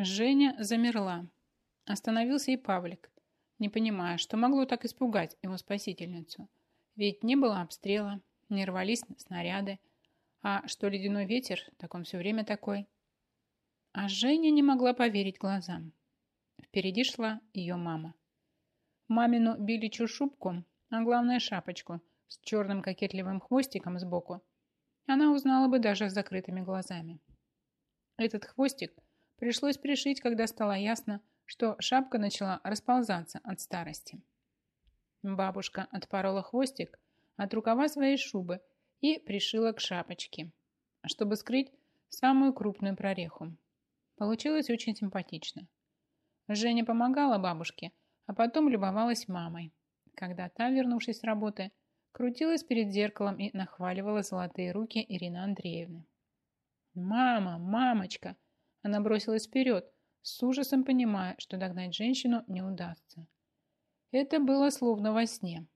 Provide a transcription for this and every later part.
Женя замерла. Остановился и Павлик, не понимая, что могло так испугать его спасительницу. Ведь не было обстрела, не рвались снаряды, а что ледяной ветер, так он все время такой. А Женя не могла поверить глазам. Впереди шла ее мама. Мамину беличью шубку, а главное шапочку с черным кокетливым хвостиком сбоку, она узнала бы даже с закрытыми глазами. Этот хвостик пришлось пришить, когда стало ясно, что шапка начала расползаться от старости. Бабушка отпорола хвостик от рукава своей шубы и пришила к шапочке, чтобы скрыть самую крупную прореху. Получилось очень симпатично. Женя помогала бабушке, а потом любовалась мамой, когда та, вернувшись с работы, крутилась перед зеркалом и нахваливала золотые руки Ирины Андреевны. «Мама! Мамочка!» Она бросилась вперед, с ужасом понимая, что догнать женщину не удастся. Это было словно во сне,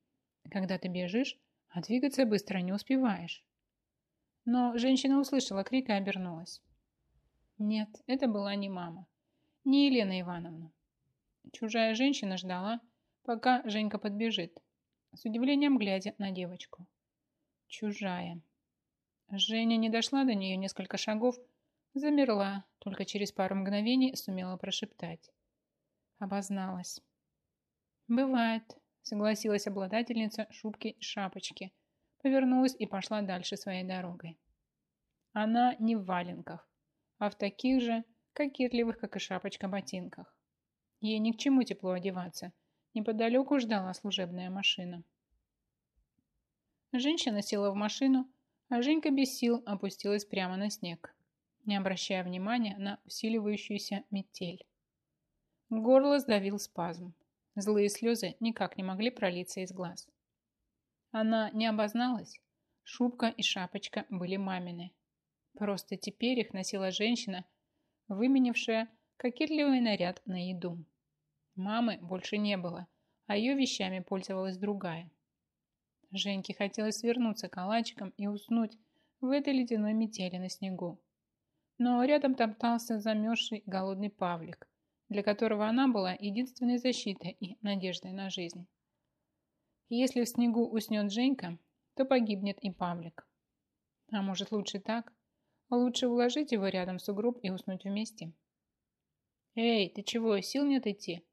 когда ты бежишь, а двигаться быстро не успеваешь. Но женщина услышала крик и обернулась. Нет, это была не мама, не Елена Ивановна. Чужая женщина ждала, пока Женька подбежит, с удивлением глядя на девочку. Чужая. Женя не дошла до нее несколько шагов, замерла, только через пару мгновений сумела прошептать. Обозналась. «Бывает», — согласилась обладательница шубки и шапочки, повернулась и пошла дальше своей дорогой. Она не в валенках, а в таких же, кокетливых, как и шапочка, ботинках. Ей ни к чему тепло одеваться. Неподалеку ждала служебная машина. Женщина села в машину, а Женька без сил опустилась прямо на снег, не обращая внимания на усиливающуюся метель. Горло сдавил спазм. Злые слезы никак не могли пролиться из глаз. Она не обозналась. Шубка и шапочка были мамины. Просто теперь их носила женщина, выменившая кокетливый наряд на еду. Мамы больше не было, а ее вещами пользовалась другая. Женьке хотелось свернуться калачиком и уснуть в этой ледяной метели на снегу. Но рядом топтался замерзший голодный Павлик, для которого она была единственной защитой и надеждой на жизнь. Если в снегу уснет Женька, то погибнет и Павлик. А может лучше так? Лучше уложить его рядом с сугроб и уснуть вместе. «Эй, ты чего, сил нет идти?»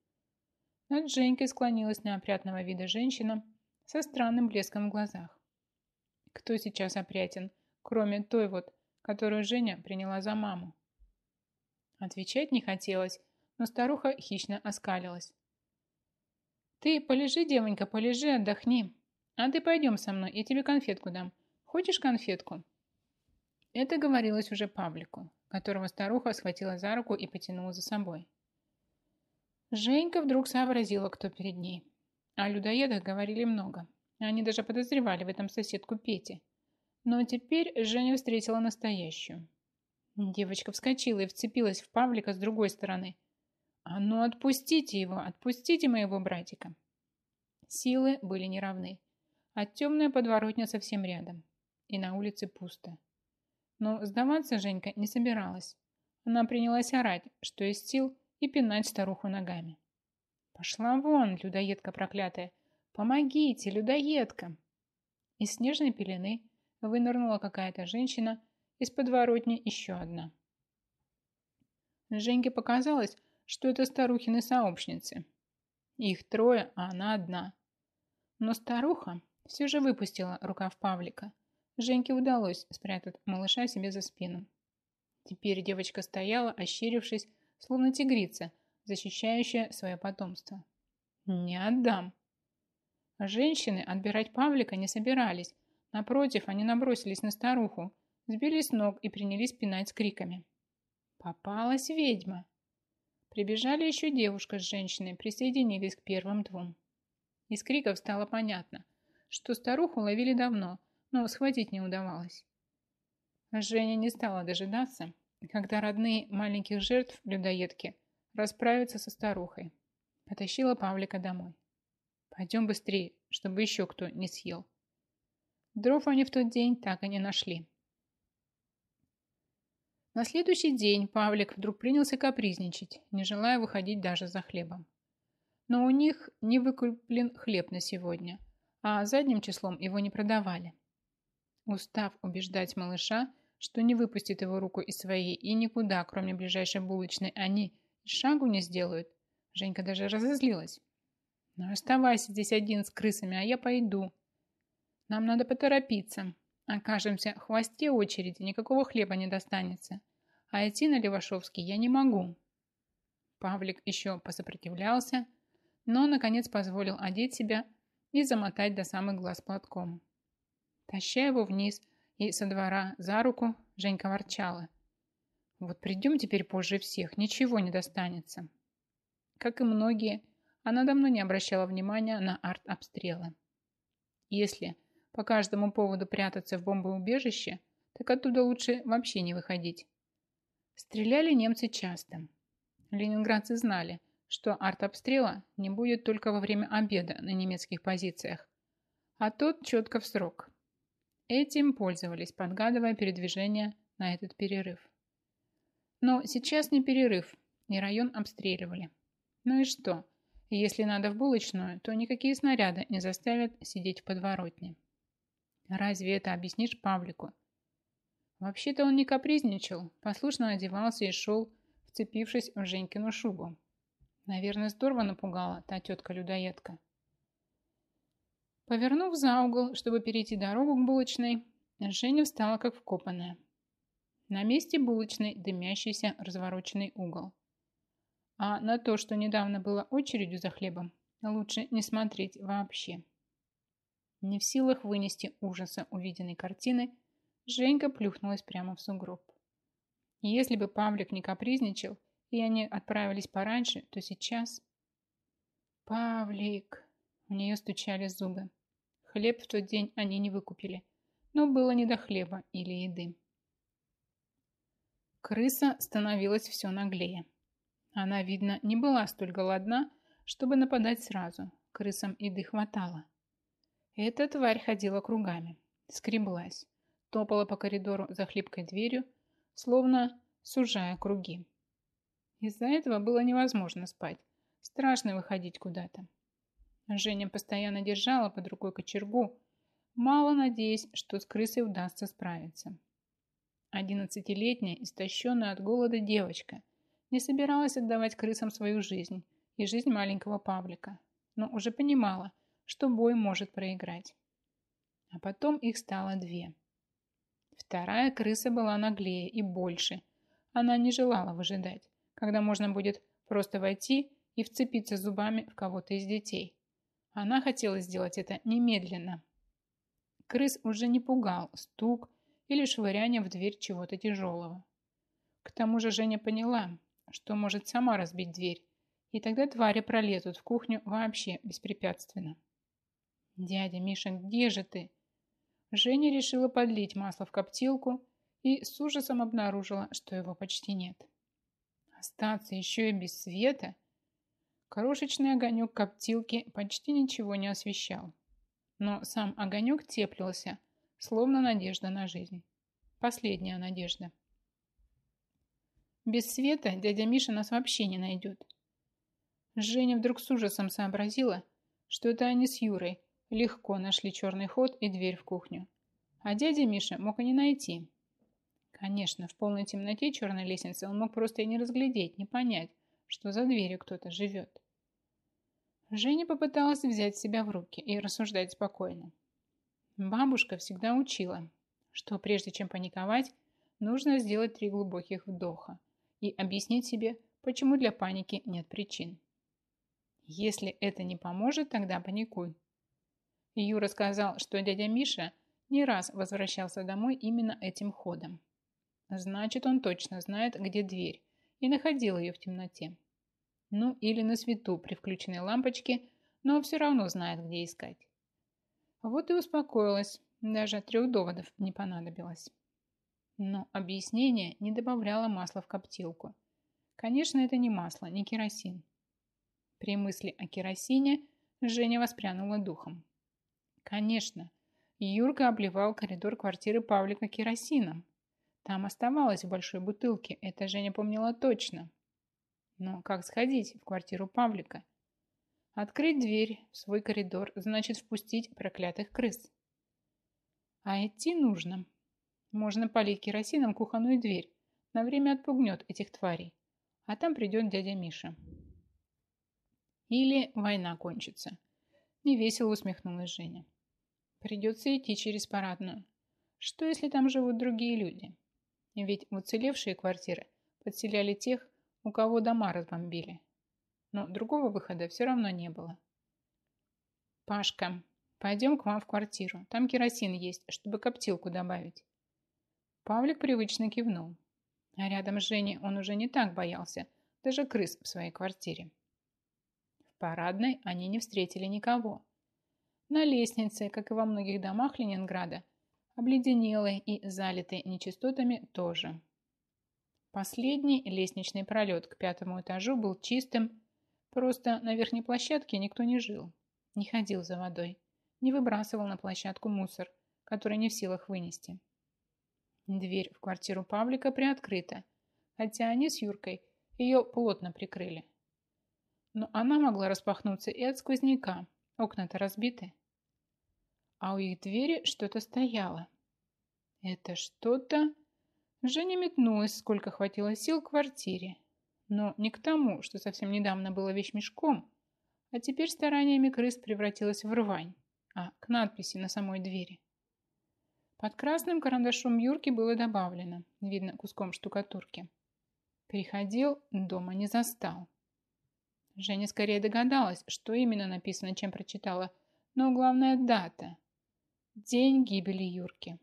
Над Женькой склонилась неопрятного вида женщина со странным блеском в глазах. Кто сейчас опрятен, кроме той вот, которую Женя приняла за маму? Отвечать не хотелось, но старуха хищно оскалилась. «Ты полежи, девонька, полежи, отдохни. А ты пойдем со мной, я тебе конфетку дам. Хочешь конфетку?» Это говорилось уже Павлику, которого старуха схватила за руку и потянула за собой. Женька вдруг сообразила, кто перед ней. О людоедах говорили много. Они даже подозревали в этом соседку Пети. Но теперь Женя встретила настоящую. Девочка вскочила и вцепилась в Павлика с другой стороны. «А ну отпустите его, отпустите моего братика!» Силы были неравны, а темная подворотня совсем рядом. И на улице пусто. Но сдаваться Женька не собиралась. Она принялась орать, что из сил – и пинать старуху ногами. «Пошла вон, людоедка проклятая! Помогите, людоедка!» Из снежной пелены вынырнула какая-то женщина, из подворотни еще одна. Женьке показалось, что это старухины сообщницы. Их трое, а она одна. Но старуха все же выпустила рукав Павлика. Женьке удалось спрятать малыша себе за спину. Теперь девочка стояла, ощерившись словно тигрица, защищающая свое потомство. «Не отдам!» Женщины отбирать Павлика не собирались. Напротив, они набросились на старуху, сбили с ног и принялись пинать с криками. «Попалась ведьма!» Прибежали еще девушка с женщиной, присоединились к первым двум. Из криков стало понятно, что старуху ловили давно, но схватить не удавалось. Женя не стала дожидаться когда родные маленьких жертв людоедки расправятся со старухой. Потащила Павлика домой. Пойдем быстрее, чтобы еще кто не съел. Дров они в тот день так и не нашли. На следующий день Павлик вдруг принялся капризничать, не желая выходить даже за хлебом. Но у них не выкуплен хлеб на сегодня, а задним числом его не продавали. Устав убеждать малыша, что не выпустит его руку из своей и никуда, кроме ближайшей булочной, они шагу не сделают, Женька даже разозлилась. «Ну, оставайся здесь один с крысами, а я пойду. Нам надо поторопиться. Окажемся в хвосте очереди, никакого хлеба не достанется. А идти на Левашовский я не могу». Павлик еще посопротивлялся, но, наконец, позволил одеть себя и замотать до самых глаз платком. Таща его вниз и со двора за руку, Женька ворчала. «Вот придем теперь позже всех, ничего не достанется». Как и многие, она давно не обращала внимания на арт-обстрелы. Если по каждому поводу прятаться в бомбоубежище, так оттуда лучше вообще не выходить. Стреляли немцы часто. Ленинградцы знали, что артобстрела не будет только во время обеда на немецких позициях, а тот четко в срок. Этим пользовались, подгадывая передвижение на этот перерыв. Но сейчас не перерыв, и район обстреливали. Ну и что? Если надо в булочную, то никакие снаряды не заставят сидеть в подворотне. Разве это объяснишь Павлику? Вообще-то он не капризничал, послушно одевался и шел, вцепившись в Женькину шубу. Наверное, здорово напугала та тетка-людоедка. Повернув за угол, чтобы перейти дорогу к булочной, Женя встала как вкопанная. На месте булочной дымящийся развороченный угол. А на то, что недавно было очередью за хлебом, лучше не смотреть вообще. Не в силах вынести ужаса увиденной картины, Женька плюхнулась прямо в сугроб. Если бы Павлик не капризничал, и они отправились пораньше, то сейчас... «Павлик!» У нее стучали зубы. Хлеб в тот день они не выкупили, но было не до хлеба или еды. Крыса становилась все наглее. Она, видно, не была столь голодна, чтобы нападать сразу. Крысам еды хватало. Эта тварь ходила кругами, скреблась, топала по коридору за хлипкой дверью, словно сужая круги. Из-за этого было невозможно спать. Страшно выходить куда-то. Женя постоянно держала под рукой кочергу, мало надеясь, что с крысой удастся справиться. Одиннадцатилетняя, истощенная от голода девочка не собиралась отдавать крысам свою жизнь и жизнь маленького Павлика, но уже понимала, что бой может проиграть. А потом их стало две. Вторая крыса была наглее и больше. Она не желала выжидать, когда можно будет просто войти и вцепиться зубами в кого-то из детей. Она хотела сделать это немедленно. Крыс уже не пугал стук или швыряние в дверь чего-то тяжелого. К тому же Женя поняла, что может сама разбить дверь, и тогда твари пролезут в кухню вообще беспрепятственно. «Дядя Миша, где же ты?» Женя решила подлить масло в коптилку и с ужасом обнаружила, что его почти нет. Остаться еще и без света? Крошечный огонек коптилки почти ничего не освещал. Но сам огонек теплился, словно надежда на жизнь. Последняя надежда. Без света дядя Миша нас вообще не найдет. Женя вдруг с ужасом сообразила, что это они с Юрой легко нашли черный ход и дверь в кухню. А дядя Миша мог и не найти. Конечно, в полной темноте черной лестницы он мог просто и не разглядеть, не понять, что за дверью кто-то живет. Женя попыталась взять себя в руки и рассуждать спокойно. Бабушка всегда учила, что прежде чем паниковать, нужно сделать три глубоких вдоха и объяснить себе, почему для паники нет причин. Если это не поможет, тогда паникуй. Юра сказал, что дядя Миша не раз возвращался домой именно этим ходом. Значит, он точно знает, где дверь, и находил ее в темноте. Ну, или на свету при включенной лампочке, но все равно знает, где искать. Вот и успокоилась, даже трех доводов не понадобилось. Но объяснение не добавляло масла в коптилку. Конечно, это не масло, не керосин. При мысли о керосине Женя воспрянула духом. Конечно, Юрка обливал коридор квартиры Павлика керосином. Там оставалось в большой бутылке, это Женя помнила точно. Но как сходить в квартиру Павлика? Открыть дверь в свой коридор значит впустить проклятых крыс. А идти нужно. Можно полить керосином кухонную дверь. На время отпугнет этих тварей. А там придет дядя Миша. Или война кончится. Невесело усмехнулась Женя. Придется идти через парадную. Что, если там живут другие люди? Ведь уцелевшие квартиры подселяли тех, у кого дома разбомбили. Но другого выхода все равно не было. «Пашка, пойдем к вам в квартиру. Там керосин есть, чтобы коптилку добавить». Павлик привычно кивнул. А рядом с Женей он уже не так боялся, даже крыс в своей квартире. В парадной они не встретили никого. На лестнице, как и во многих домах Ленинграда, обледенелой и залитой нечистотами тоже. Последний лестничный пролет к пятому этажу был чистым, просто на верхней площадке никто не жил, не ходил за водой, не выбрасывал на площадку мусор, который не в силах вынести. Дверь в квартиру Павлика приоткрыта, хотя они с Юркой ее плотно прикрыли. Но она могла распахнуться и от сквозняка, окна-то разбиты а у их двери что-то стояло. Это что-то... Женя метнулась, сколько хватило сил к квартире. Но не к тому, что совсем недавно было вещмешком, а теперь стараниями крыс превратилось в рвань, а к надписи на самой двери. Под красным карандашом Юрки было добавлено, видно куском штукатурки. Приходил, дома не застал. Женя скорее догадалась, что именно написано, чем прочитала, но главная дата – День гибели Юрки.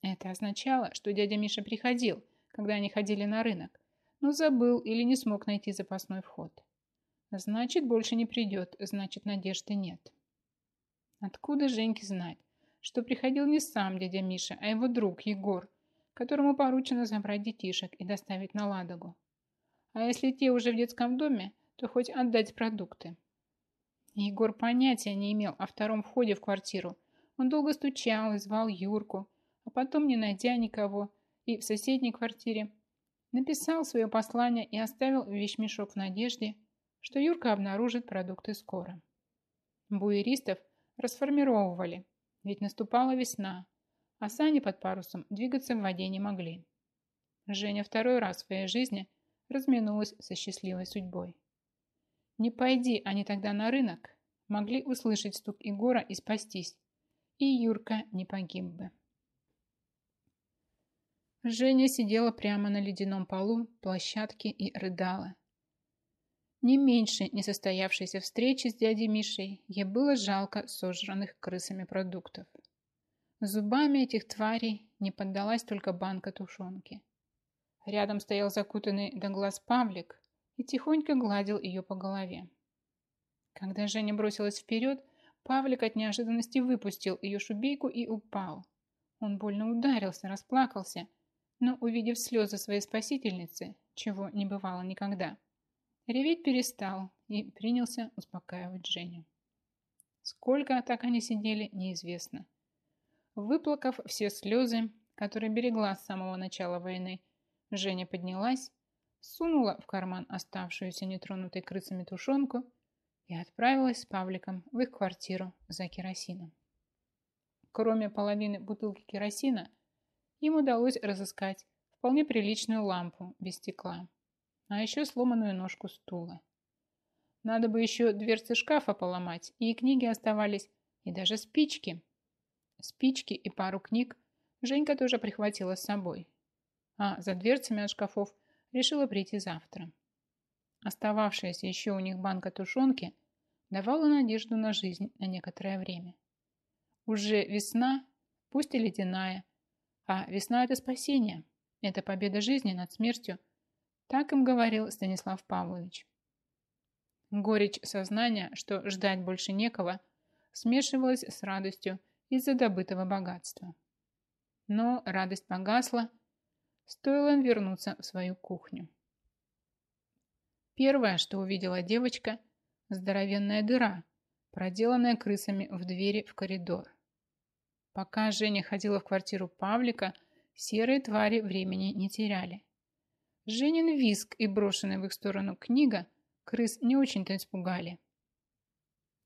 Это означало, что дядя Миша приходил, когда они ходили на рынок, но забыл или не смог найти запасной вход. Значит, больше не придет, значит, надежды нет. Откуда Женьке знать, что приходил не сам дядя Миша, а его друг Егор, которому поручено забрать детишек и доставить на Ладогу? А если те уже в детском доме, то хоть отдать продукты. Егор понятия не имел о втором входе в квартиру, он долго стучал и звал Юрку, а потом, не найдя никого, и в соседней квартире, написал свое послание и оставил вещмешок в надежде, что Юрка обнаружит продукты скоро. Буеристов расформировывали, ведь наступала весна, а сани под парусом двигаться в воде не могли. Женя второй раз в своей жизни разминулась со счастливой судьбой. Не пойди они тогда на рынок, могли услышать стук Егора и спастись, и Юрка не погиб бы. Женя сидела прямо на ледяном полу площадки и рыдала. Не меньше несостоявшейся встречи с дядей Мишей ей было жалко сожранных крысами продуктов. Зубами этих тварей не поддалась только банка тушенки. Рядом стоял закутанный до глаз Павлик и тихонько гладил ее по голове. Когда Женя бросилась вперед, Павлик от неожиданности выпустил ее шубейку и упал. Он больно ударился, расплакался, но, увидев слезы своей спасительницы, чего не бывало никогда, реветь перестал и принялся успокаивать Женю. Сколько так они сидели, неизвестно. Выплакав все слезы, которые берегла с самого начала войны, Женя поднялась, сунула в карман оставшуюся нетронутой крысами тушенку и отправилась с Павликом в их квартиру за керосином. Кроме половины бутылки керосина, им удалось разыскать вполне приличную лампу без стекла, а еще сломанную ножку стула. Надо бы еще дверцы шкафа поломать, и книги оставались, и даже спички. Спички и пару книг Женька тоже прихватила с собой, а за дверцами от шкафов решила прийти завтра. Остававшаяся еще у них банка тушенки давала надежду на жизнь на некоторое время. Уже весна, пусть и ледяная, а весна – это спасение, это победа жизни над смертью, так им говорил Станислав Павлович. Горечь сознания, что ждать больше некого, смешивалась с радостью из-за добытого богатства. Но радость погасла, стоило им вернуться в свою кухню. Первое, что увидела девочка – здоровенная дыра, проделанная крысами в двери в коридор. Пока Женя ходила в квартиру Павлика, Серые твари времени не теряли. Женин виск и брошенная в их сторону книга крыс не очень-то испугали.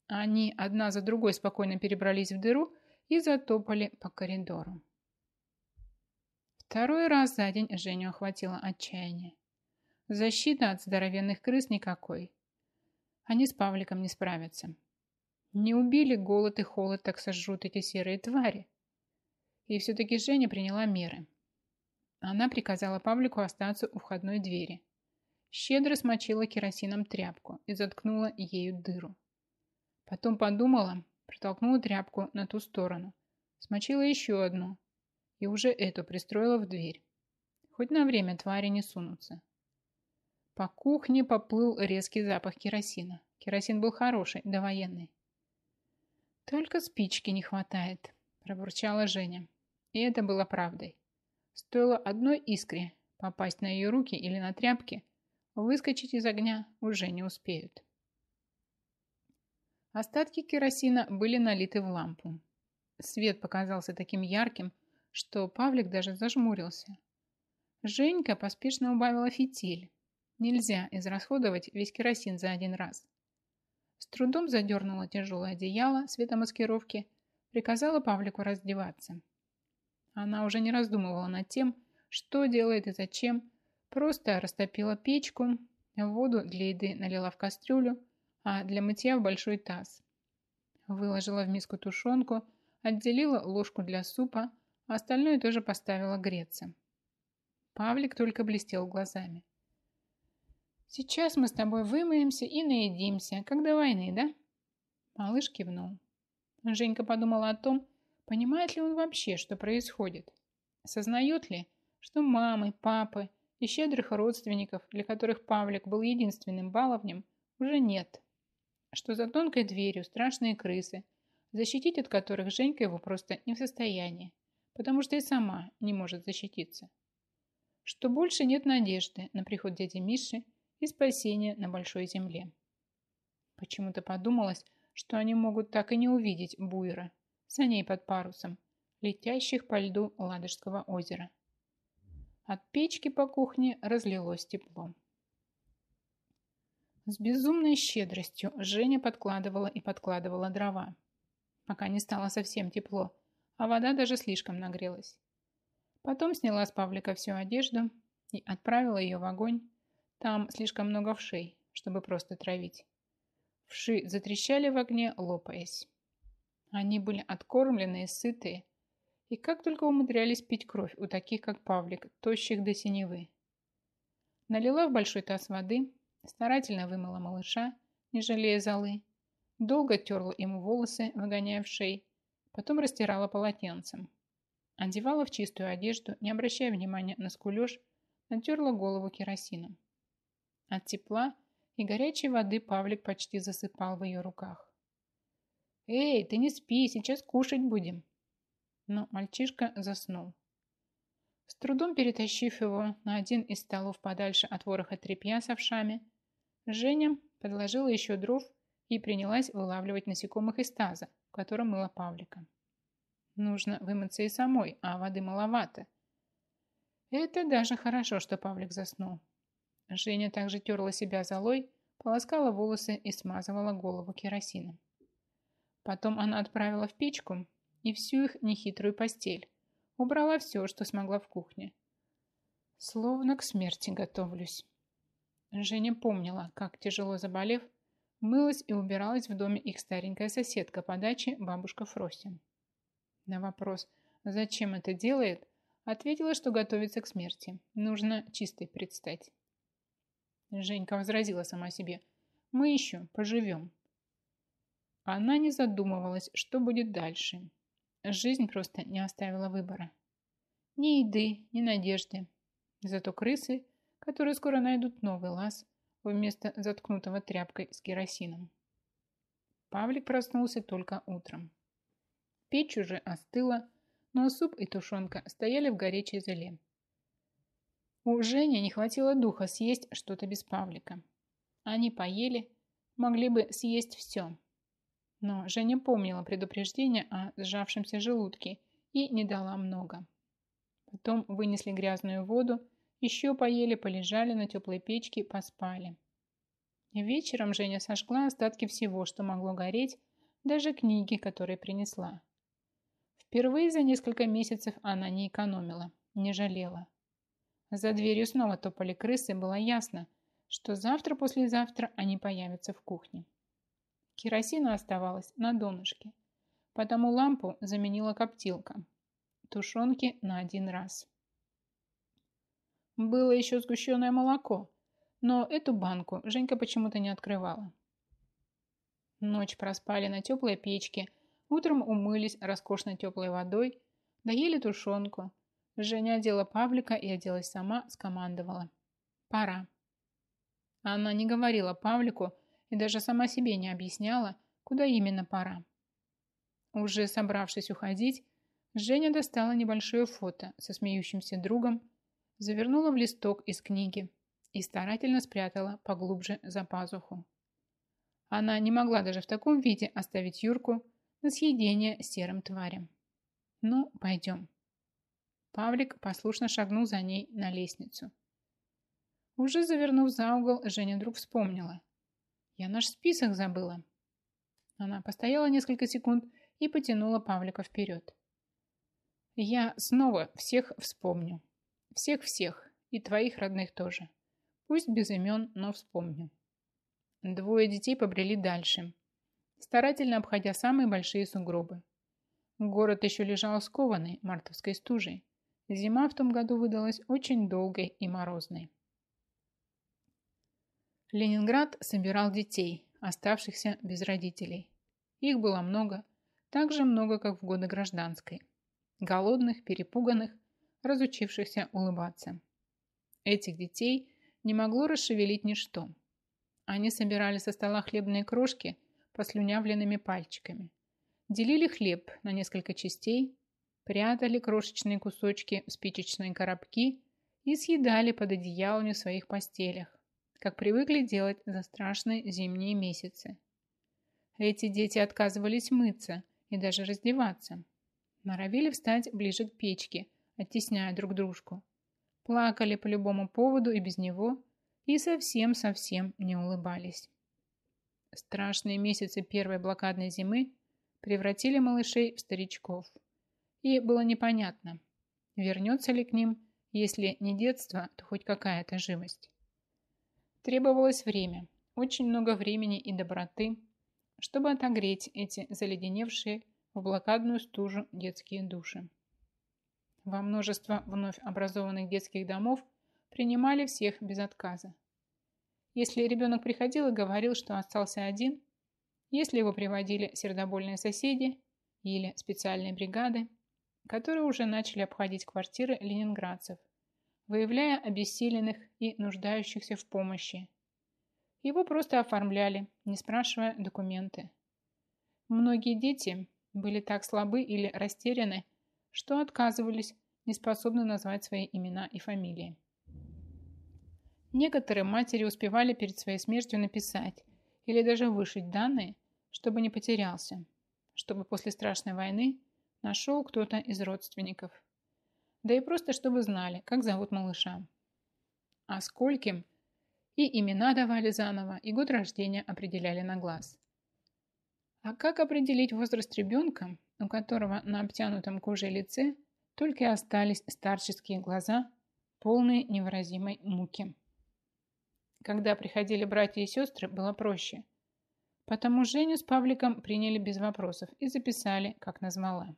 Они одна за другой спокойно перебрались в дыру и затопали по коридору. Второй раз за день Женю охватило отчаяние. Защита от здоровенных крыс никакой. Они с Павликом не справятся. Не убили голод и холод, так сожрут эти серые твари. И все-таки Женя приняла меры. Она приказала Павлику остаться у входной двери. Щедро смочила керосином тряпку и заткнула ею дыру. Потом подумала, протолкнула тряпку на ту сторону, смочила еще одну и уже эту пристроила в дверь. Хоть на время твари не сунутся. По кухне поплыл резкий запах керосина. Керосин был хороший, довоенный. «Только спички не хватает», – пробурчала Женя. И это было правдой. Стоило одной искре попасть на ее руки или на тряпки, выскочить из огня уже не успеют. Остатки керосина были налиты в лампу. Свет показался таким ярким, что Павлик даже зажмурился. Женька поспешно убавила фитиль. Нельзя израсходовать весь керосин за один раз. С трудом задернула тяжелое одеяло светомаскировки, приказала Павлику раздеваться. Она уже не раздумывала над тем, что делает и зачем, просто растопила печку, воду для еды налила в кастрюлю, а для мытья в большой таз. Выложила в миску тушенку, отделила ложку для супа, а остальное тоже поставила греться. Павлик только блестел глазами. «Сейчас мы с тобой вымоемся и наедимся, как до войны, да?» Малыш кивнул. Женька подумала о том, понимает ли он вообще, что происходит. Сознает ли, что мамы, папы и щедрых родственников, для которых Павлик был единственным баловнем, уже нет. Что за тонкой дверью страшные крысы, защитить от которых Женька его просто не в состоянии потому что и сама не может защититься. Что больше нет надежды на приход дяди Миши и спасения на большой земле. Почему-то подумалось, что они могут так и не увидеть буйра, саней под парусом, летящих по льду Ладожского озера. От печки по кухне разлилось тепло. С безумной щедростью Женя подкладывала и подкладывала дрова, пока не стало совсем тепло, а вода даже слишком нагрелась. Потом сняла с Павлика всю одежду и отправила ее в огонь. Там слишком много вшей, чтобы просто травить. Вши затрещали в огне, лопаясь. Они были откормленные, сытые, и как только умудрялись пить кровь у таких, как Павлик, тощих до синевы. Налила в большой таз воды, старательно вымыла малыша, не жалея золы, долго терла ему волосы, выгоняя в шей, Потом растирала полотенцем. Одевала в чистую одежду, не обращая внимания на скулеж, натерла голову керосином. От тепла и горячей воды Павлик почти засыпал в ее руках. «Эй, ты не спи, сейчас кушать будем!» Но мальчишка заснул. С трудом перетащив его на один из столов подальше от вороха тряпья с овшами, Женя подложила еще дров и принялась вылавливать насекомых из таза, в котором мыла Павлика. Нужно вымыться и самой, а воды маловато. Это даже хорошо, что Павлик заснул. Женя также терла себя золой, полоскала волосы и смазывала голову керосином. Потом она отправила в печку и всю их нехитрую постель. Убрала все, что смогла в кухне. Словно к смерти готовлюсь. Женя помнила, как, тяжело заболев, Мылась и убиралась в доме их старенькая соседка по даче бабушка Фрося. На вопрос «Зачем это делает?» ответила, что готовится к смерти. Нужно чистой предстать. Женька возразила сама себе. «Мы еще поживем». Она не задумывалась, что будет дальше. Жизнь просто не оставила выбора. Ни еды, ни надежды. Зато крысы, которые скоро найдут новый лаз, вместо заткнутого тряпкой с керосином. Павлик проснулся только утром. Печь уже остыла, но суп и тушенка стояли в горячей зале. У Жени не хватило духа съесть что-то без Павлика. Они поели, могли бы съесть все. Но Женя помнила предупреждение о сжавшемся желудке и не дала много. Потом вынесли грязную воду, еще поели, полежали на теплой печке, поспали. Вечером Женя сожгла остатки всего, что могло гореть, даже книги, которые принесла. Впервые за несколько месяцев она не экономила, не жалела. За дверью снова топали крысы, было ясно, что завтра-послезавтра они появятся в кухне. Керосина оставалась на донышке, потому лампу заменила коптилка. Тушенки на один раз. Было еще сгущенное молоко, но эту банку Женька почему-то не открывала. Ночь проспали на теплой печке, утром умылись роскошно теплой водой, доели тушенку. Женя одела Павлика и оделась сама, скомандовала. «Пора». Она не говорила Павлику и даже сама себе не объясняла, куда именно пора. Уже собравшись уходить, Женя достала небольшое фото со смеющимся другом, завернула в листок из книги и старательно спрятала поглубже за пазуху. Она не могла даже в таком виде оставить Юрку на съедение серым тварям. «Ну, пойдем». Павлик послушно шагнул за ней на лестницу. Уже завернув за угол, Женя вдруг вспомнила. «Я наш список забыла». Она постояла несколько секунд и потянула Павлика вперед. «Я снова всех вспомню. Всех-всех. И твоих родных тоже. Пусть без имен, но вспомню». Двое детей побрели дальше, старательно обходя самые большие сугробы. Город еще лежал скованный мартовской стужей. Зима в том году выдалась очень долгой и морозной. Ленинград собирал детей, оставшихся без родителей. Их было много, так же много, как в годы гражданской. Голодных, перепуганных, разучившихся улыбаться. Этих детей не могло расшевелить ничто. Они собирали со стола хлебные крошки послюнявленными пальчиками. Делили хлеб на несколько частей, прятали крошечные кусочки в спичечные коробки и съедали под одеялами в своих постелях, как привыкли делать за страшные зимние месяцы. Эти дети отказывались мыться и даже раздеваться. Норовили встать ближе к печке, оттесняя друг дружку. Плакали по любому поводу и без него, и совсем-совсем не улыбались. Страшные месяцы первой блокадной зимы превратили малышей в старичков. И было непонятно, вернется ли к ним, если не детство, то хоть какая-то живость. Требовалось время, очень много времени и доброты, чтобы отогреть эти заледеневшие в блокадную стужу детские души. Во множество вновь образованных детских домов принимали всех без отказа. Если ребенок приходил и говорил, что остался один, если его приводили сердобольные соседи или специальные бригады, которые уже начали обходить квартиры ленинградцев, выявляя обессиленных и нуждающихся в помощи. Его просто оформляли, не спрашивая документы. Многие дети были так слабы или растеряны, что отказывались, не способны назвать свои имена и фамилии. Некоторые матери успевали перед своей смертью написать или даже вышить данные, чтобы не потерялся, чтобы после страшной войны нашел кто-то из родственников – да и просто, чтобы знали, как зовут малыша. А скольким и имена давали заново, и год рождения определяли на глаз. А как определить возраст ребенка, у которого на обтянутом кожей лице только и остались старческие глаза, полные невыразимой муки? Когда приходили братья и сестры, было проще. Потому Женю с Павликом приняли без вопросов и записали, как назвала.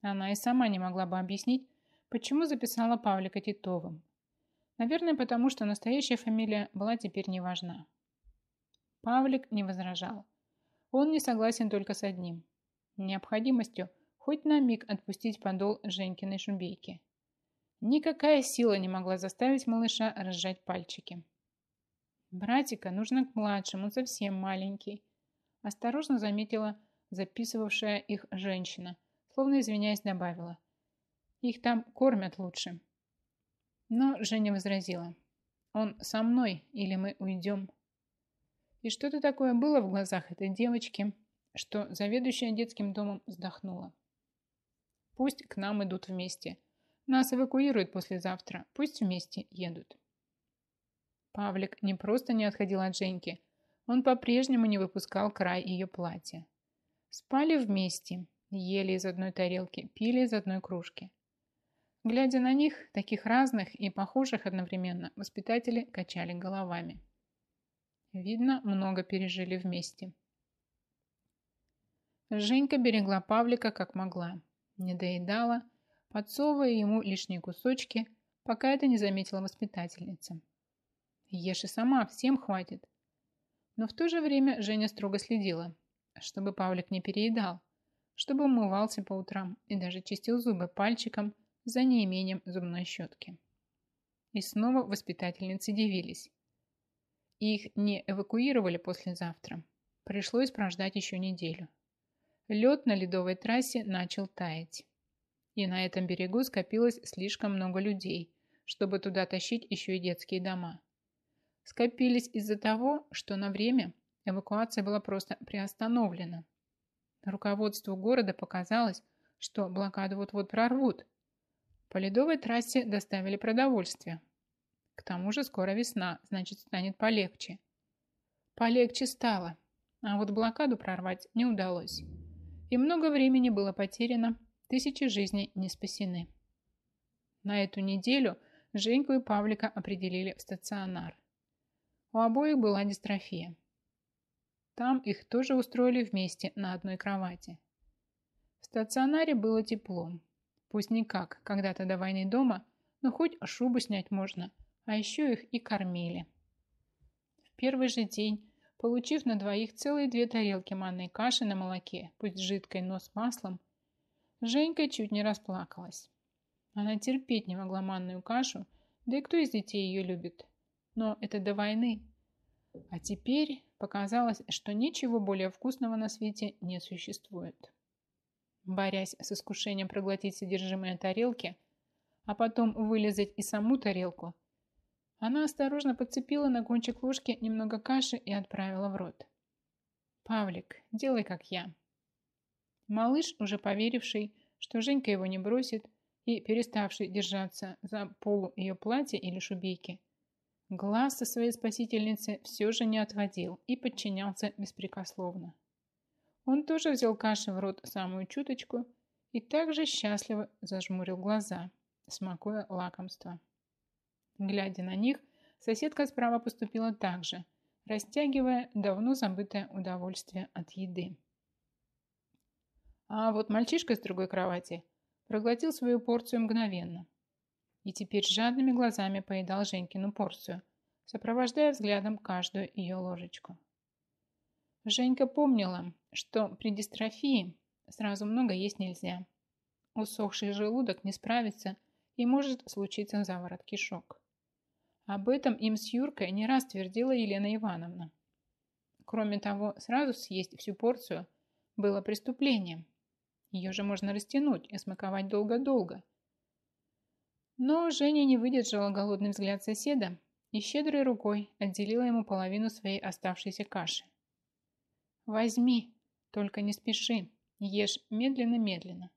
Она и сама не могла бы объяснить, почему записала Павлика Титовым. Наверное, потому что настоящая фамилия была теперь не важна. Павлик не возражал. Он не согласен только с одним. Необходимостью хоть на миг отпустить подол Женькиной шумбейки. Никакая сила не могла заставить малыша разжать пальчики. «Братика нужно к младшему, совсем маленький», осторожно заметила записывавшая их женщина – словно извиняясь, добавила. Их там кормят лучше. Но Женя возразила. Он со мной или мы уйдем. И что-то такое было в глазах этой девочки, что заведующая детским домом вздохнула. Пусть к нам идут вместе. Нас эвакуируют послезавтра. Пусть вместе едут. Павлик не просто не отходил от Женьки, он по-прежнему не выпускал край ее платья. Спали вместе, ели из одной тарелки, пили из одной кружки. Глядя на них, таких разных и похожих одновременно, воспитатели качали головами. Видно, много пережили вместе. Женька берегла Павлика как могла. Не доедала, подсовывая ему лишние кусочки, пока это не заметила воспитательница. Ешь и сама, всем хватит. Но в то же время Женя строго следила, чтобы Павлик не переедал, чтобы умывался по утрам и даже чистил зубы пальчиком за неимением зубной щетки. И снова воспитательницы дивились. Их не эвакуировали послезавтра. Пришлось прождать еще неделю. Лед на ледовой трассе начал таять. И на этом берегу скопилось слишком много людей, чтобы туда тащить еще и детские дома скопились из-за того, что на время эвакуация была просто приостановлена. Руководству города показалось, что блокаду вот-вот прорвут. По ледовой трассе доставили продовольствие. К тому же скоро весна, значит станет полегче. Полегче стало, а вот блокаду прорвать не удалось. И много времени было потеряно, тысячи жизней не спасены. На эту неделю Женьку и Павлика определили в стационар. У обоих была дистрофия. Там их тоже устроили вместе на одной кровати. В стационаре было тепло. Пусть не как когда-то до войны дома, но хоть шубу снять можно, а еще их и кормили. В первый же день, получив на двоих целые две тарелки манной каши на молоке, пусть жидкой, но с маслом, Женька чуть не расплакалась. Она терпеть не могла манную кашу, да и кто из детей ее любит? но это до войны. А теперь показалось, что ничего более вкусного на свете не существует. Борясь с искушением проглотить содержимое тарелки, а потом вылезать и саму тарелку, она осторожно подцепила на кончик ложки немного каши и отправила в рот. «Павлик, делай как я». Малыш, уже поверивший, что Женька его не бросит, и переставший держаться за полу ее платья или шубейки, Глаз со своей спасительницы все же не отводил и подчинялся беспрекословно. Он тоже взял каши в рот самую чуточку и также счастливо зажмурил глаза, смакуя лакомство. Глядя на них, соседка справа поступила так же, растягивая давно забытое удовольствие от еды. А вот мальчишка с другой кровати проглотил свою порцию мгновенно – и теперь жадными глазами поедал Женькину порцию, сопровождая взглядом каждую ее ложечку. Женька помнила, что при дистрофии сразу много есть нельзя. Усохший желудок не справится и может случиться заворот кишок. Об этом им с Юркой не раз твердила Елена Ивановна. Кроме того, сразу съесть всю порцию было преступлением. Ее же можно растянуть и смаковать долго-долго – но Женя не выдержала голодный взгляд соседа и щедрой рукой отделила ему половину своей оставшейся каши. «Возьми, только не спеши, ешь медленно-медленно».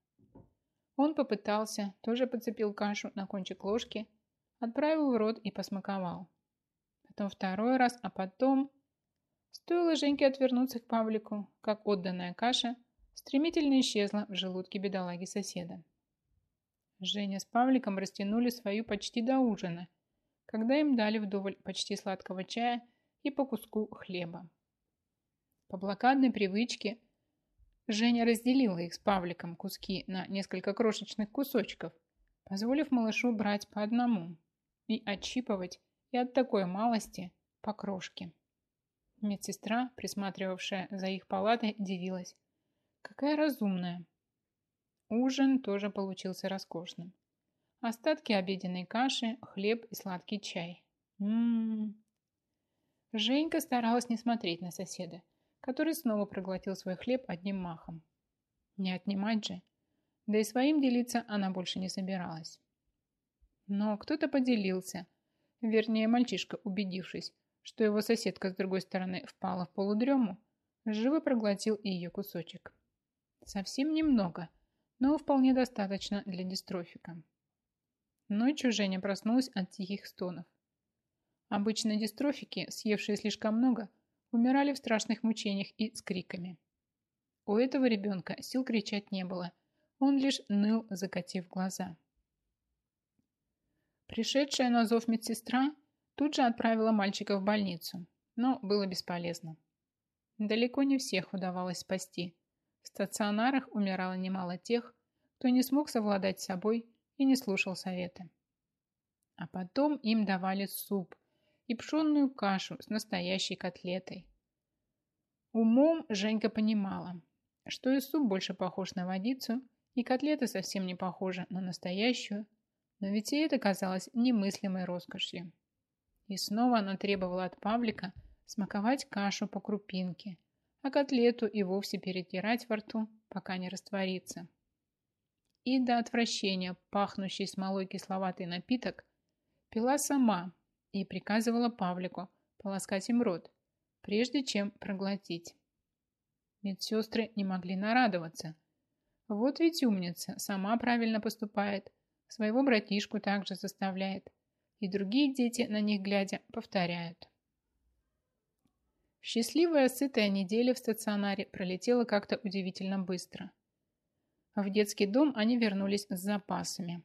Он попытался, тоже подцепил кашу на кончик ложки, отправил в рот и посмаковал. Потом второй раз, а потом... Стоило Женьке отвернуться к Павлику, как отданная каша стремительно исчезла в желудке бедолаги соседа. Женя с Павликом растянули свою почти до ужина, когда им дали вдоволь почти сладкого чая и по куску хлеба. По блокадной привычке Женя разделила их с Павликом куски на несколько крошечных кусочков, позволив малышу брать по одному и отщипывать и от такой малости по крошке. Медсестра, присматривавшая за их палатой, дивилась. Какая разумная, Ужин тоже получился роскошным. Остатки обеденной каши, хлеб и сладкий чай. Ммм. Женька старалась не смотреть на соседа, который снова проглотил свой хлеб одним махом. Не отнимать же. Да и своим делиться она больше не собиралась. Но кто-то поделился. Вернее, мальчишка, убедившись, что его соседка с другой стороны впала в полудрему, живо проглотил и ее кусочек. Совсем немного – но вполне достаточно для дистрофика. Ночью Женя проснулась от тихих стонов. Обычно дистрофики, съевшие слишком много, умирали в страшных мучениях и с криками. У этого ребенка сил кричать не было. Он лишь ныл, закатив глаза. Пришедшая на зов медсестра тут же отправила мальчика в больницу, но было бесполезно. Далеко не всех удавалось спасти. В стационарах умирало немало тех, кто не смог совладать с собой и не слушал советы. А потом им давали суп и пшенную кашу с настоящей котлетой. Умом Женька понимала, что и суп больше похож на водицу, и котлета совсем не похожа на настоящую, но ведь и это казалось немыслимой роскошью. И снова она требовала от Павлика смаковать кашу по крупинке, а котлету и вовсе перетирать во рту, пока не растворится. И до отвращения пахнущий смолой кисловатый напиток пила сама и приказывала Павлику полоскать им рот, прежде чем проглотить. Медсестры не могли нарадоваться. Вот ведь умница, сама правильно поступает, своего братишку также заставляет, и другие дети, на них глядя, повторяют. Счастливая, сытая неделя в стационаре пролетела как-то удивительно быстро. В детский дом они вернулись с запасами.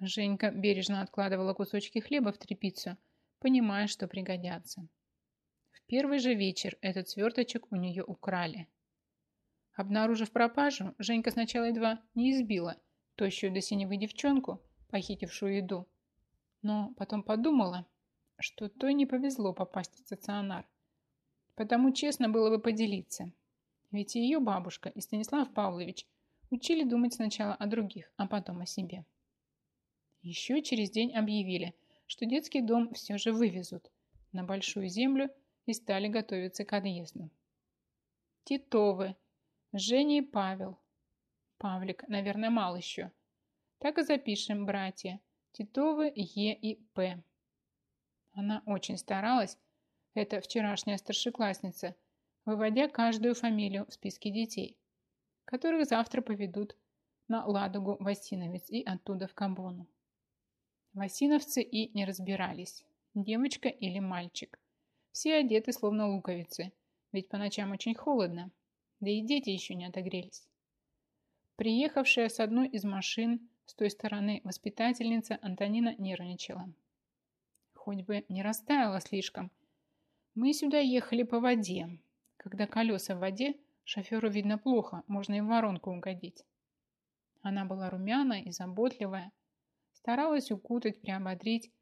Женька бережно откладывала кусочки хлеба в тряпицу, понимая, что пригодятся первый же вечер этот сверточек у нее украли. Обнаружив пропажу, Женька сначала едва не избила тощую до синевы девчонку, похитившую еду, но потом подумала, что той не повезло попасть в стационар. Потому честно было бы поделиться. Ведь и ее бабушка, и Станислав Павлович учили думать сначала о других, а потом о себе. Еще через день объявили, что детский дом все же вывезут на большую землю и стали готовиться к отъезду. Титовы, Женя и Павел. Павлик, наверное, мал еще. Так и запишем, братья. Титовы Е и П. Она очень старалась, это вчерашняя старшеклассница, выводя каждую фамилию в списке детей, которых завтра поведут на Ладогу Васиновец и оттуда в Кабону. Васиновцы и не разбирались, девочка или мальчик. Все одеты словно луковицы, ведь по ночам очень холодно, да и дети еще не отогрелись. Приехавшая с одной из машин с той стороны воспитательница Антонина нервничала. Хоть бы не растаяла слишком. Мы сюда ехали по воде. Когда колеса в воде, шоферу видно плохо, можно и в воронку угодить. Она была румяная и заботливая, старалась укутать, приободрить.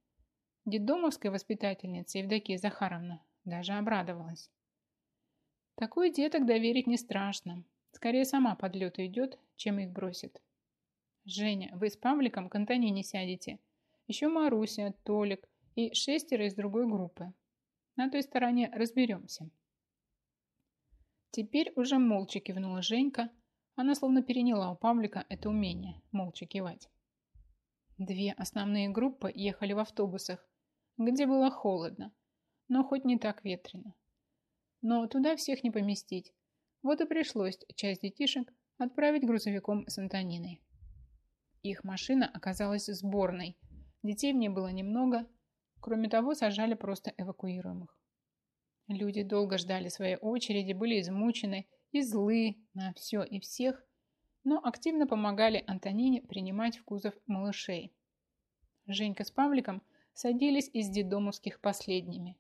Дедомовская воспитательница Евдокия Захаровна даже обрадовалась. Такой деток доверить не страшно. Скорее сама под лед идет, чем их бросит. Женя, вы с Павликом к Антонине сядете. Еще Маруся, Толик и шестеро из другой группы. На той стороне разберемся. Теперь уже молча кивнула Женька. Она словно переняла у Павлика это умение – молча кивать. Две основные группы ехали в автобусах, где было холодно, но хоть не так ветрено. Но туда всех не поместить. Вот и пришлось часть детишек отправить грузовиком с Антониной. Их машина оказалась сборной. Детей в ней было немного. Кроме того, сажали просто эвакуируемых. Люди долго ждали своей очереди, были измучены и злы на все и всех, но активно помогали Антонине принимать в кузов малышей. Женька с Павликом садились из дедомовских последними.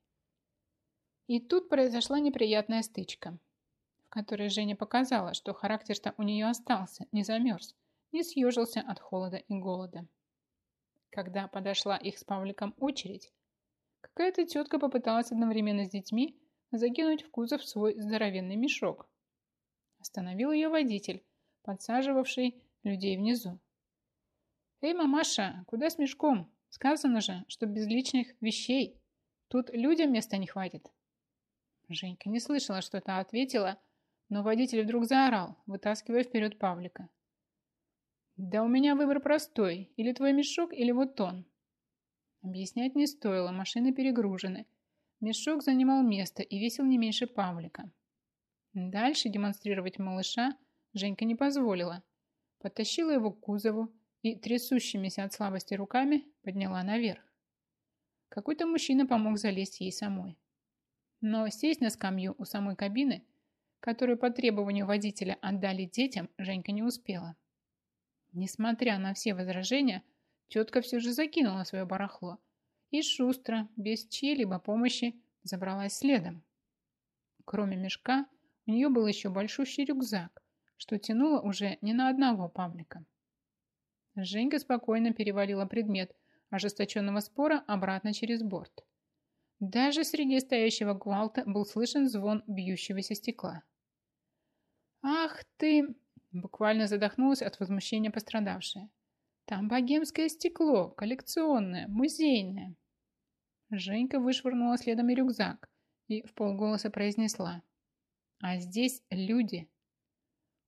И тут произошла неприятная стычка, в которой Женя показала, что характер-то у нее остался, не замерз, не съежился от холода и голода. Когда подошла их с Павликом очередь, какая-то тетка попыталась одновременно с детьми закинуть в кузов свой здоровенный мешок. Остановил ее водитель, подсаживавший людей внизу. «Эй, мамаша, куда с мешком? Сказано же, что без личных вещей. Тут людям места не хватит». Женька не слышала, что та ответила, но водитель вдруг заорал, вытаскивая вперед Павлика. «Да у меня выбор простой. Или твой мешок, или вот он». Объяснять не стоило, машины перегружены. Мешок занимал место и весил не меньше Павлика. Дальше демонстрировать малыша Женька не позволила. Подтащила его к кузову и трясущимися от слабости руками подняла наверх. Какой-то мужчина помог залезть ей самой. Но сесть на скамью у самой кабины, которую по требованию водителя отдали детям, Женька не успела. Несмотря на все возражения, тетка все же закинула свое барахло и шустро, без чьей-либо помощи, забралась следом. Кроме мешка, у нее был еще большущий рюкзак, что тянуло уже не на одного Павлика. Женька спокойно перевалила предмет ожесточенного спора обратно через борт. Даже среди стоящего гвалта был слышен звон бьющегося стекла. «Ах ты!» – буквально задохнулась от возмущения пострадавшая. «Там богемское стекло, коллекционное, музейное!» Женька вышвырнула следом и рюкзак и в полголоса произнесла. «А здесь люди!»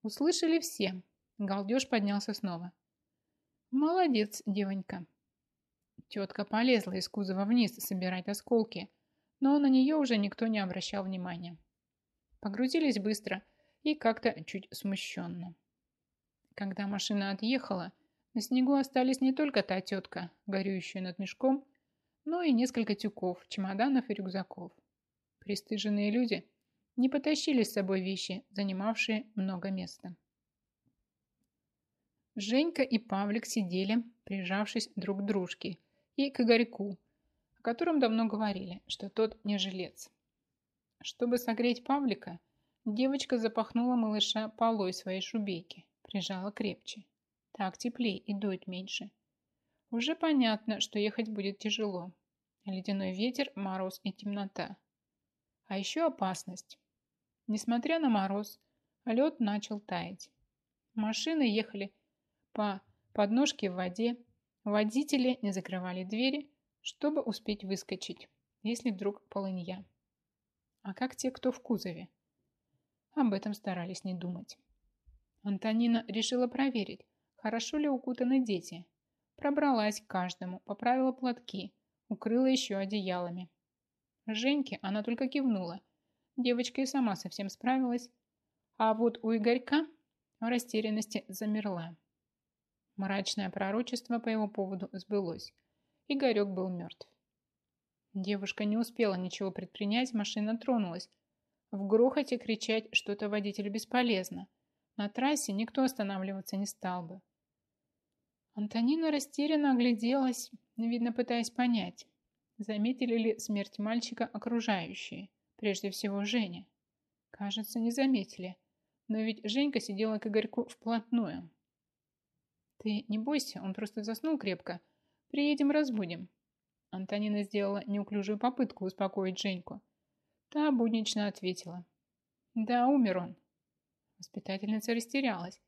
Услышали все. Галдеж поднялся снова. «Молодец, девонька!» Тетка полезла из кузова вниз собирать осколки, но на нее уже никто не обращал внимания. Погрузились быстро и как-то чуть смущенно. Когда машина отъехала, на снегу остались не только та тетка, горюющая над мешком, но и несколько тюков, чемоданов и рюкзаков. Престыженные люди не потащили с собой вещи, занимавшие много места. Женька и Павлик сидели, прижавшись друг к дружке, и к Игорьку, о котором давно говорили, что тот не жилец. Чтобы согреть Павлика, девочка запахнула малыша полой своей шубейки, прижала крепче. Так теплее и дует меньше. Уже понятно, что ехать будет тяжело. Ледяной ветер, мороз и темнота. А еще опасность. Несмотря на мороз, лед начал таять. Машины ехали по подножке в воде, Водители не закрывали двери, чтобы успеть выскочить, если вдруг полынья. А как те, кто в кузове? Об этом старались не думать. Антонина решила проверить, хорошо ли укутаны дети. Пробралась к каждому, поправила платки, укрыла еще одеялами. Женьке она только кивнула. Девочка и сама совсем справилась. А вот у Игорька в растерянности замерла. Мрачное пророчество по его поводу сбылось. Игорек был мертв. Девушка не успела ничего предпринять, машина тронулась. В грохоте кричать что-то водителю бесполезно. На трассе никто останавливаться не стал бы. Антонина растерянно огляделась, видно, пытаясь понять, заметили ли смерть мальчика окружающие, прежде всего Женя. Кажется, не заметили, но ведь Женька сидела к Игорьку вплотную, «Ты не бойся, он просто заснул крепко. Приедем, разбудим». Антонина сделала неуклюжую попытку успокоить Женьку. Та буднично ответила. «Да, умер он». Воспитательница растерялась.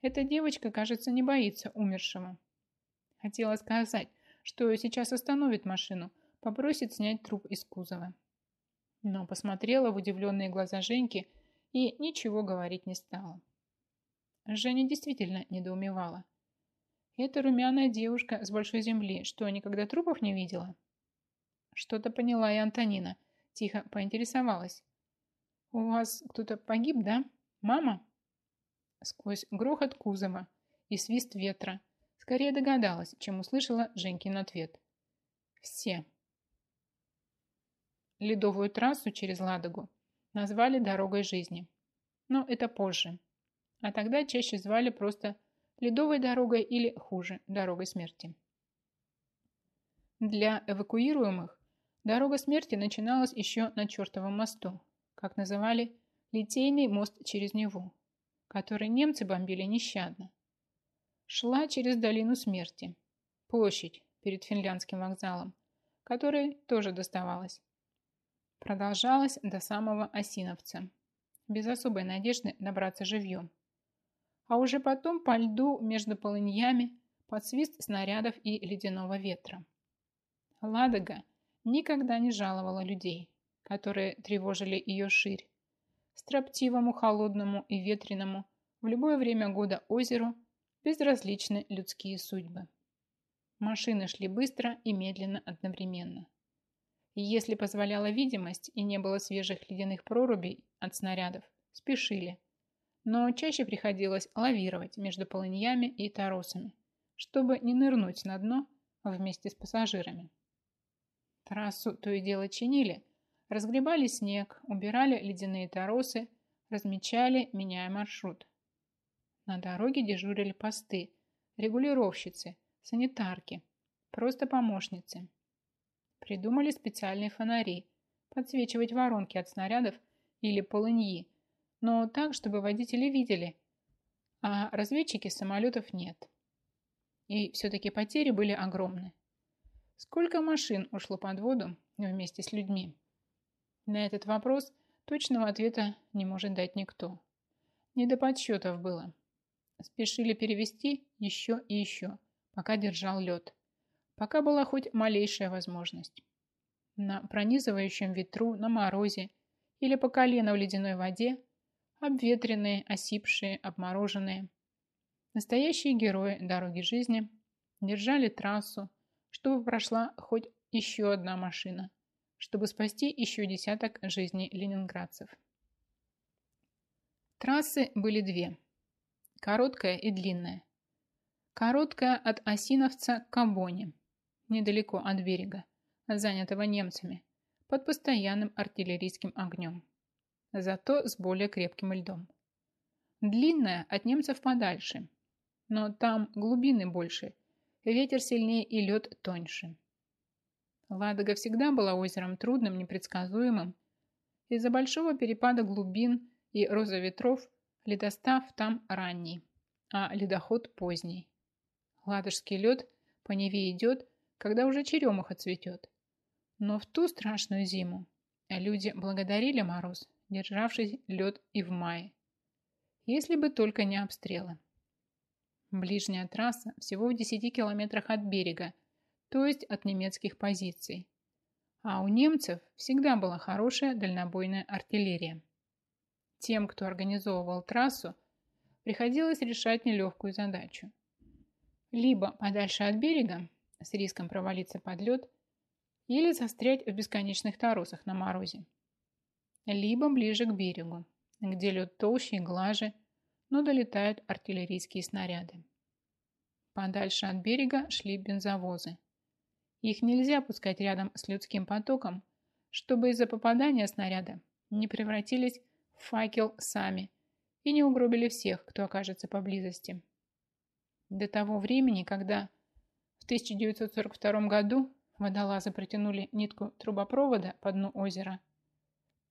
Эта девочка, кажется, не боится умершего. Хотела сказать, что сейчас остановит машину, попросит снять труп из кузова. Но посмотрела в удивленные глаза Женьки и ничего говорить не стала. Женя действительно недоумевала. Эта румяная девушка с большой земли, что, никогда трупов не видела? Что-то поняла и Антонина. Тихо поинтересовалась. «У вас кто-то погиб, да? Мама?» Сквозь грохот кузова и свист ветра скорее догадалась, чем услышала Женькин ответ. «Все». Ледовую трассу через Ладогу назвали «дорогой жизни». Но это позже. А тогда чаще звали просто ледовой дорогой или, хуже, дорогой смерти. Для эвакуируемых дорога смерти начиналась еще на чертовом мосту, как называли Литейный мост через него, который немцы бомбили нещадно. Шла через долину смерти, площадь перед финляндским вокзалом, которой тоже доставалась. Продолжалась до самого Осиновца, без особой надежды добраться живьем а уже потом по льду между полыньями под свист снарядов и ледяного ветра. Ладога никогда не жаловала людей, которые тревожили ее ширь. Строптивому, холодному и ветреному в любое время года озеру безразличны людские судьбы. Машины шли быстро и медленно одновременно. Если позволяла видимость и не было свежих ледяных прорубей от снарядов, спешили – но чаще приходилось лавировать между полыньями и торосами, чтобы не нырнуть на дно вместе с пассажирами. Трассу то и дело чинили, разгребали снег, убирали ледяные торосы, размечали, меняя маршрут. На дороге дежурили посты, регулировщицы, санитарки, просто помощницы. Придумали специальные фонари, подсвечивать воронки от снарядов или полыньи, но так, чтобы водители видели, а разведчики самолетов нет. И все-таки потери были огромны. Сколько машин ушло под воду вместе с людьми? На этот вопрос точного ответа не может дать никто. Не до подсчетов было. Спешили перевести еще и еще, пока держал лед. Пока была хоть малейшая возможность. На пронизывающем ветру, на морозе или по колено в ледяной воде, обветренные, осипшие, обмороженные. Настоящие герои дороги жизни держали трассу, чтобы прошла хоть еще одна машина, чтобы спасти еще десяток жизней ленинградцев. Трассы были две – короткая и длинная. Короткая от Осиновца к Кабоне, недалеко от берега, занятого немцами, под постоянным артиллерийским огнем. Зато с более крепким льдом. Длинная от немцев подальше, но там глубины больше, ветер сильнее и лед тоньше. Ладога всегда была озером трудным, непредсказуемым. Из-за большого перепада глубин и роза ветров ледостав там ранний, а ледоход поздний. Ладожский лед по Неве идет, когда уже черемуха цветет. Но в ту страшную зиму люди благодарили мороз, державший лед и в мае. Если бы только не обстрелы. Ближняя трасса всего в 10 километрах от берега, то есть от немецких позиций. А у немцев всегда была хорошая дальнобойная артиллерия. Тем, кто организовывал трассу, приходилось решать нелегкую задачу. Либо подальше от берега, с риском провалиться под лед, или застрять в бесконечных торосах на морозе. Либо ближе к берегу, где лед толще и глаже, но долетают артиллерийские снаряды. Подальше от берега шли бензовозы. Их нельзя пускать рядом с людским потоком, чтобы из-за попадания снаряда не превратились факел сами и не угробили всех, кто окажется поблизости. До того времени, когда в 1942 году водолазы протянули нитку трубопровода по дну озера,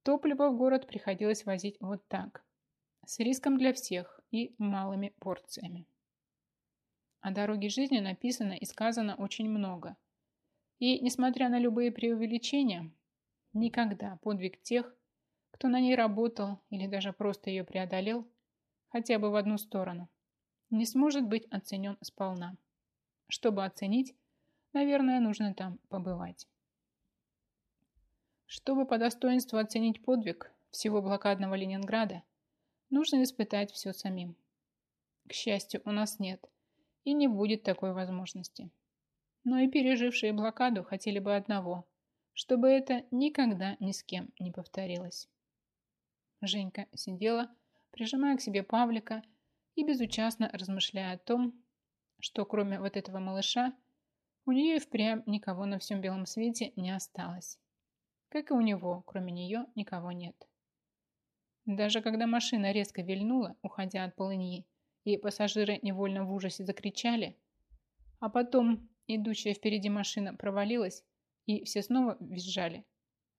топливо в город приходилось возить вот так, с риском для всех и малыми порциями. О дороге жизни написано и сказано очень много. И, несмотря на любые преувеличения, никогда подвиг тех, кто на ней работал или даже просто ее преодолел, хотя бы в одну сторону, не сможет быть оценен сполна. Чтобы оценить, наверное, нужно там побывать. Чтобы по достоинству оценить подвиг всего блокадного Ленинграда, нужно испытать все самим. К счастью, у нас нет и не будет такой возможности. Но и пережившие блокаду хотели бы одного, чтобы это никогда ни с кем не повторилось. Женька сидела, прижимая к себе Павлика и безучастно размышляя о том, что кроме вот этого малыша у нее и впрямь никого на всем белом свете не осталось. Как и у него, кроме нее, никого нет. Даже когда машина резко вильнула, уходя от полыньи, и пассажиры невольно в ужасе закричали, а потом идущая впереди машина провалилась, и все снова визжали,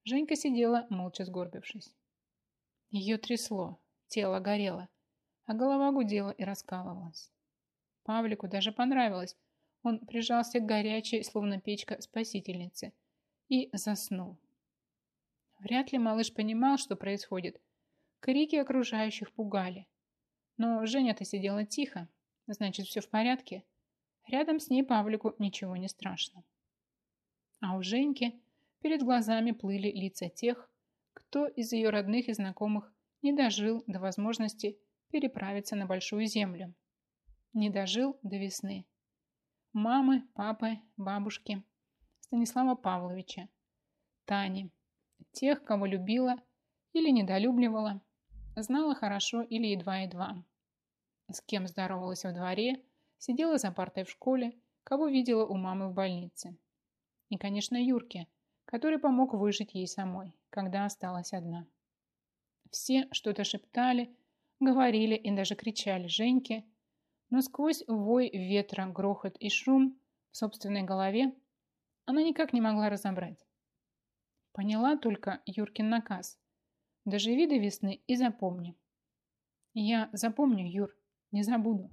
Женька сидела, молча сгорбившись. Ее трясло, тело горело, а голова гудела и раскалывалась. Павлику даже понравилось. Он прижался к горячей, словно печка, спасительнице и заснул. Вряд ли малыш понимал, что происходит. Крики окружающих пугали. Но Женя-то сидела тихо, значит, все в порядке. Рядом с ней Павлику ничего не страшно. А у Женьки перед глазами плыли лица тех, кто из ее родных и знакомых не дожил до возможности переправиться на Большую Землю. Не дожил до весны. Мамы, папы, бабушки, Станислава Павловича, Тани, тех, кого любила или недолюбливала, знала хорошо или едва-едва. С кем здоровалась во дворе, Сидела за партой в школе, кого видела у мамы в больнице. И, конечно, Юрке, который помог выжить ей самой, когда осталась одна. Все что-то шептали, говорили и даже кричали Женьке, но сквозь вой ветра, грохот и шум в собственной голове она никак не могла разобрать. Поняла только Юркин наказ. Доживи до весны и запомни. Я запомню, Юр, не забуду.